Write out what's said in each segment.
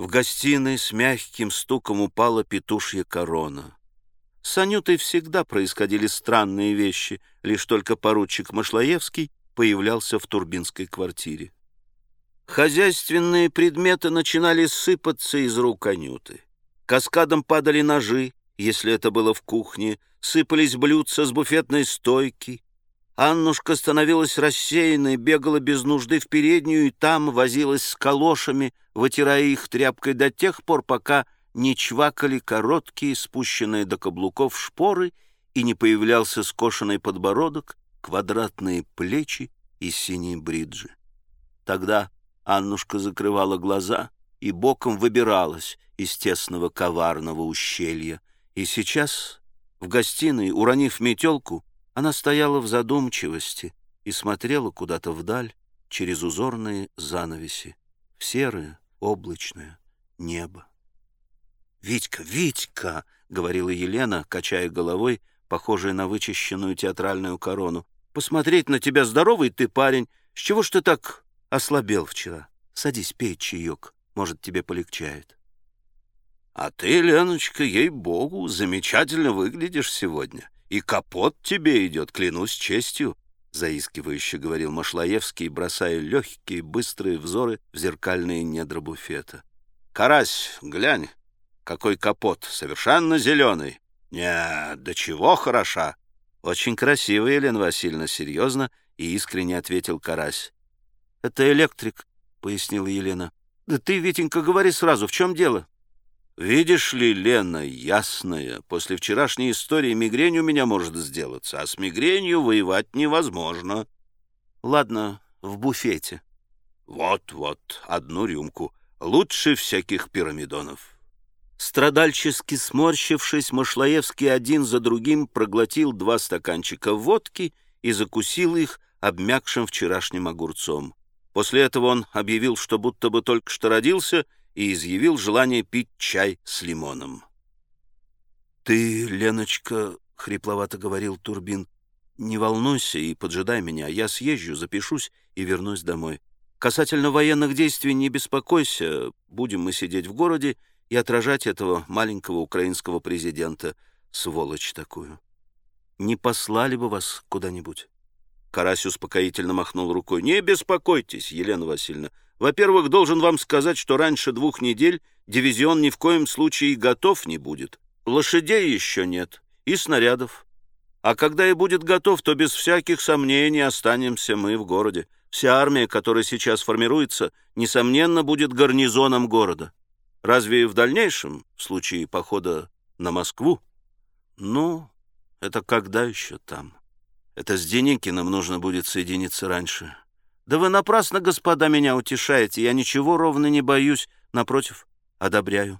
В гостиной с мягким стуком упала петушья корона. С Анютой всегда происходили странные вещи, лишь только поручик Машлаевский появлялся в турбинской квартире. Хозяйственные предметы начинали сыпаться из рук Анюты. Каскадом падали ножи, если это было в кухне, сыпались блюдца с буфетной стойки. Аннушка становилась рассеянной, бегала без нужды в переднюю и там возилась с калошами, вытирая их тряпкой до тех пор, пока не чвакали короткие, спущенные до каблуков шпоры, и не появлялся скошенный подбородок, квадратные плечи и синие бриджи. Тогда Аннушка закрывала глаза и боком выбиралась из тесного коварного ущелья. И сейчас, в гостиной, уронив метелку, она стояла в задумчивости и смотрела куда-то вдаль через узорные занавеси, в серое облачное небо. «Витька, Витька!» — говорила Елена, качая головой, похожая на вычищенную театральную корону. «Посмотреть на тебя здоровый ты парень. С чего ж ты так ослабел вчера? Садись, пей чаек, может, тебе полегчает». «А ты, Леночка, ей-богу, замечательно выглядишь сегодня. И капот тебе идет, клянусь честью», — заискивающе говорил Машлаевский, бросая легкие, быстрые взоры в зеркальные недра буфета. «Карась, глянь, какой капот, совершенно зеленый. Нет, да чего хороша. Очень красивая, Елена Васильевна, серьезно и искренне ответил Карась. Это электрик, пояснила Елена. Да ты, Витенька, говори сразу, в чем дело? Видишь ли, Лена, ясная, после вчерашней истории мигрень у меня может сделаться, а с мигренью воевать невозможно. Ладно, в буфете. Вот-вот, одну рюмку. Лучше всяких пирамидонов. Страдальчески сморщившись, Машлаевский один за другим проглотил два стаканчика водки и закусил их обмякшим вчерашним огурцом. После этого он объявил, что будто бы только что родился, и изъявил желание пить чай с лимоном. «Ты, Леночка, — хрипловато говорил Турбин, — не волнуйся и поджидай меня, я съезжу, запишусь и вернусь домой. Касательно военных действий не беспокойся, будем мы сидеть в городе, — и отражать этого маленького украинского президента, сволочь такую. Не послали бы вас куда-нибудь?» Карась успокоительно махнул рукой. «Не беспокойтесь, Елена Васильевна. Во-первых, должен вам сказать, что раньше двух недель дивизион ни в коем случае готов не будет. Лошадей еще нет и снарядов. А когда и будет готов, то без всяких сомнений останемся мы в городе. Вся армия, которая сейчас формируется, несомненно, будет гарнизоном города. Разве в дальнейшем, в случае похода на Москву? Ну, это когда еще там? Это с Деникиным нужно будет соединиться раньше. Да вы напрасно, господа, меня утешаете. Я ничего ровно не боюсь. Напротив, одобряю.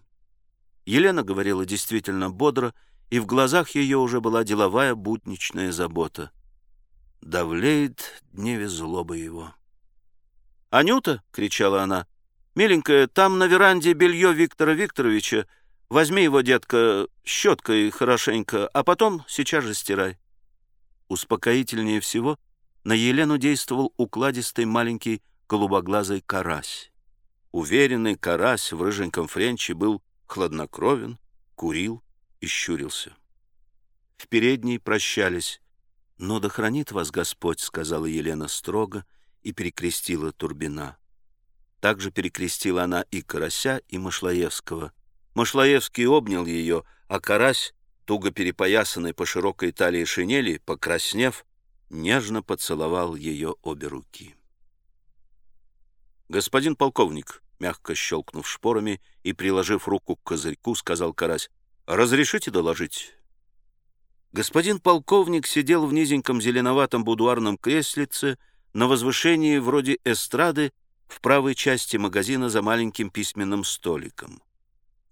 Елена говорила действительно бодро, и в глазах ее уже была деловая будничная забота. Давлеет дневе злоба его. «Анюта!» — кричала она. «Миленькая, там на веранде белье Виктора Викторовича. Возьми его, детка, щеткой хорошенько, а потом сейчас же стирай». Успокоительнее всего на Елену действовал укладистый маленький голубоглазый карась. Уверенный карась в рыженьком френче был хладнокровен, курил и щурился. В передней прощались. «Но да хранит вас Господь», — сказала Елена строго и перекрестила Турбина. Также перекрестила она и Карася, и Машлаевского. Машлаевский обнял ее, а Карась, туго перепоясанный по широкой талии шинели, покраснев, нежно поцеловал ее обе руки. «Господин полковник», мягко щелкнув шпорами и приложив руку к козырьку, сказал Карась, «разрешите доложить?» Господин полковник сидел в низеньком зеленоватом будуарном креслице на возвышении вроде эстрады в правой части магазина за маленьким письменным столиком.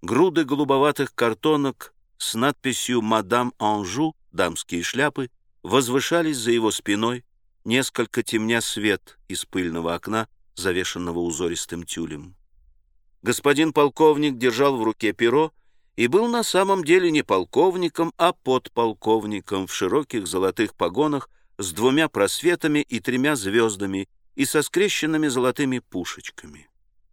Груды голубоватых картонок с надписью «Мадам Анжу» дамские шляпы возвышались за его спиной, несколько темня свет из пыльного окна, завешенного узористым тюлем. Господин полковник держал в руке перо и был на самом деле не полковником, а подполковником в широких золотых погонах с двумя просветами и тремя звездами и со скрещенными золотыми пушечками.